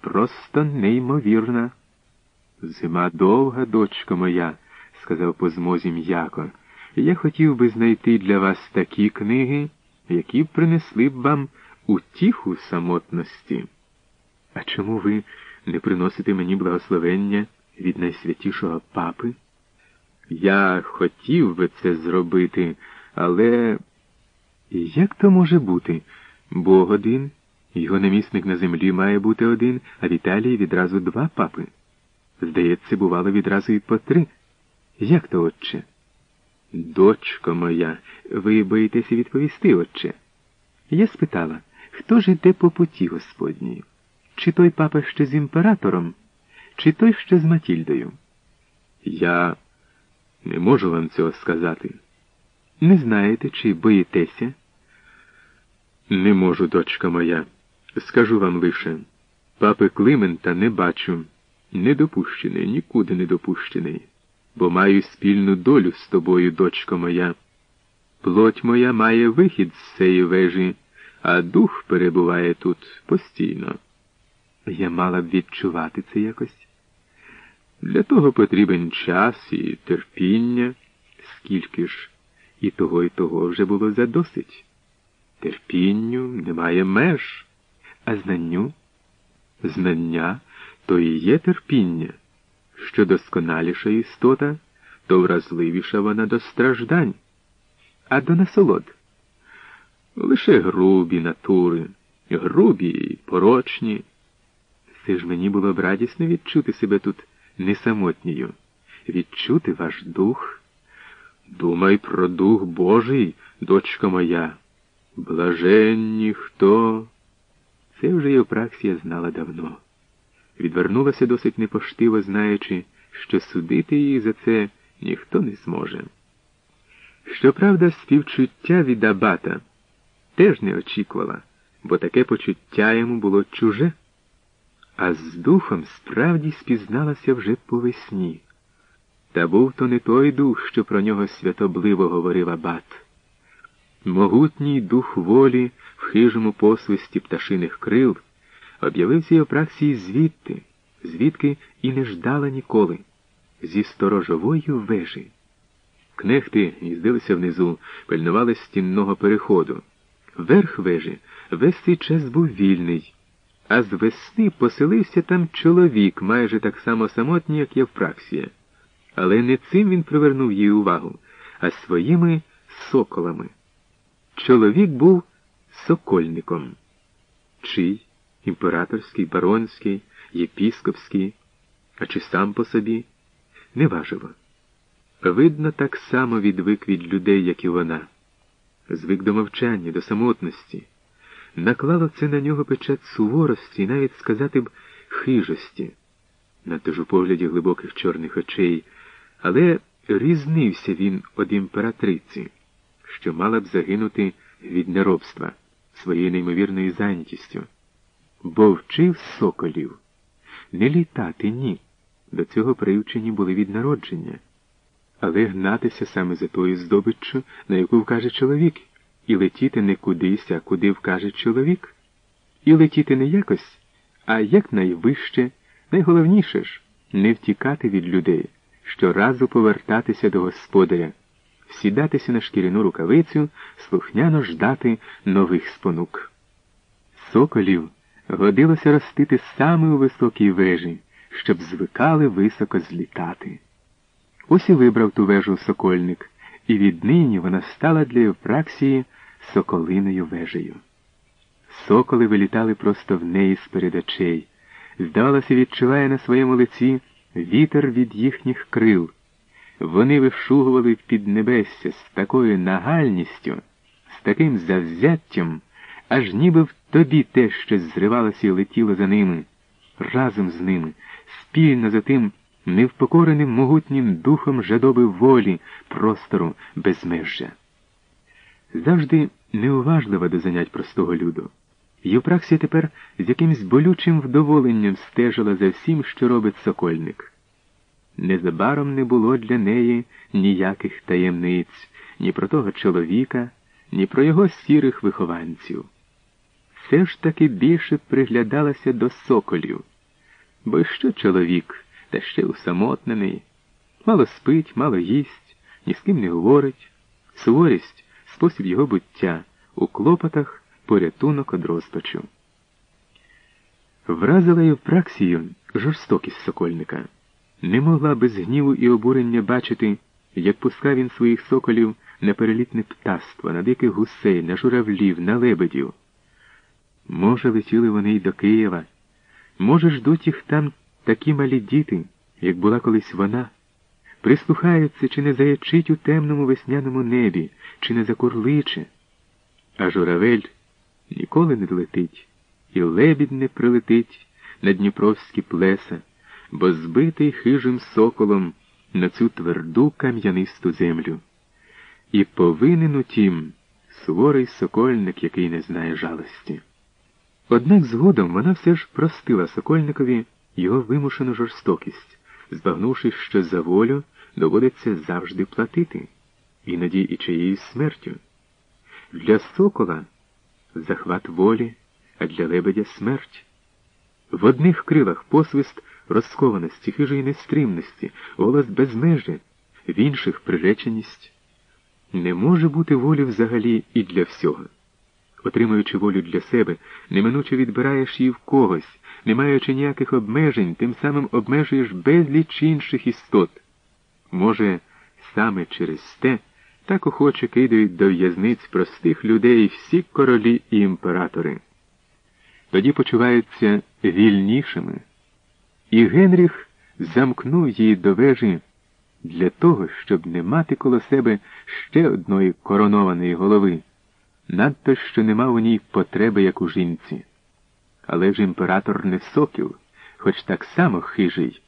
просто неймовірна. Зима довга, дочко моя, сказав по змозі м'яко. Я хотів би знайти для вас такі книги, які б принесли б вам утіху самотності. А чому ви не приносите мені благословення від найсвятішого папи? Я хотів би це зробити, але як то може бути? Бог один, його намісник на землі має бути один, а в Італії відразу два папи. Здається, бувало відразу і по три. Як то, отче? Дочко моя, ви боїтеся відповісти, отче. Я спитала, хто ж іде по путі Господній? Чи той папа ще з імператором, чи той ще з Матільдою? Я не можу вам цього сказати. Не знаєте, чи боїтеся? Не можу, дочка моя. Скажу вам лише. Папи Климента не бачу, не допущений, нікуди не допущений, бо маю спільну долю з тобою, дочко моя. Плоть моя має вихід з цієї вежі, а дух перебуває тут постійно. Я мала б відчувати це якось. Для того потрібен час і терпіння, скільки ж і того, і того вже було задосить. Терпінню немає меж, а знанню знання то і є терпіння. Що досконаліша істота, то вразливіша вона до страждань, а до насолод. Лише грубі натури, грубі і порочні. Все ж мені було б радісно відчути себе тут не самотньою, відчути ваш дух. Думай про дух Божий, дочка моя. Блаженні хто. Це вже Євпраксія знала давно. Відвернулася досить непоштиво, знаючи, що судити її за це ніхто не зможе. Щоправда, співчуття від Абата теж не очікувала, бо таке почуття йому було чуже, а з духом справді спізналася вже по весні. Та був то не той дух, що про нього святобливо говорив Абат. Могутній дух волі хижому посвисті пташиних крил об'явився Євпраксії звідти, звідки і не ждала ніколи, зі сторожової вежі. Кнехти їздилися внизу, пильнували стінного переходу. Верх вежі весь цей час був вільний, а з весни поселився там чоловік, майже так само самотній, як Євпраксія. Але не цим він привернув її увагу, а своїми соколами. Чоловік був сокольником. Чий? Імператорський, баронський, єпіскопський, а чи сам по собі? Неважливо. Видно, так само відвик від людей, як і вона. Звик до мовчання, до самотності. Наклало це на нього печать суворості і навіть сказати б хижості, надто ж у погляді глибоких чорних очей, але різнився він від імператриці що мала б загинути від неробства своєю неймовірною зайнятістю, бо вчив соколів. Не літати ні. До цього привчені були від народження, але гнатися саме за тою здобиччю, на яку вкаже чоловік, і летіти не кудись, а куди вкаже чоловік, і летіти не якось, а якнайвище, найголовніше ж не втікати від людей, щоразу повертатися до господаря сідатися на шкіряну рукавицю, слухняно ждати нових спонук. Соколів годилося ростити саме у високій вежі, щоб звикали високо злітати. Ось і вибрав ту вежу сокольник, і віднині вона стала для Євпраксії соколиною вежею. Соколи вилітали просто в неї з перед очей. Здавалося, відчуває на своєму лиці вітер від їхніх крил. Вони вишугували в піднебесся з такою нагальністю, з таким завзяттям, аж ніби в тобі те щось зривалося і летіло за ними, разом з ними, спільно за тим невпокореним могутнім духом жадоби волі, простору, безмежжя. Завжди неуважлива до занять простого люду. Євпраксія тепер з якимсь болючим вдоволенням стежила за всім, що робить сокольник. Незабаром не було для неї ніяких таємниць ні про того чоловіка, ні про його сірих вихованців. все ж таки більше приглядалася до соколів. Бо що чоловік, та ще усамотнений, мало спить, мало їсть, ні з ким не говорить, суворість спосіб його буття у клопотах порятунок од розпачу. Вразила Євпраксію жорстокість сокольника. Не могла без гніву і обурення бачити, як пускав він своїх соколів на перелітне птаство, на диких гусей, на журавлів, на лебедів. Може, летіли вони й до Києва, може, ждуть їх там такі малі діти, як була колись вона, прислухаються, чи не заячить у темному весняному небі, чи не закурличе, а журавель ніколи не летить, і лебідь не прилетить на дніпровські плеса, бо збитий хижим соколом на цю тверду кам'янисту землю. І повинен утім суворий сокольник, який не знає жалості. Однак згодом вона все ж простила сокольникові його вимушену жорстокість, збагнувши, що за волю доводиться завжди платити, іноді і чиєюсь смертю. Для сокола захват волі, а для лебедя смерть. В одних крилах посвист розкованості, хижої нестримності, голос безмежі, в інших приреченість. Не може бути волі взагалі і для всього. Отримуючи волю для себе, неминуче відбираєш її в когось, не маючи ніяких обмежень, тим самим обмежуєш безліч інших істот. Може, саме через те так охоче кидають до в'язниць простих людей всі королі і імператори. Тоді почуваються вільнішими. І Генріх замкнув її до вежі для того, щоб не мати коло себе ще одної коронованої голови, надто що не мав у ній потреби, як у жінці. Але ж імператор не сокіл, хоч так само хижий.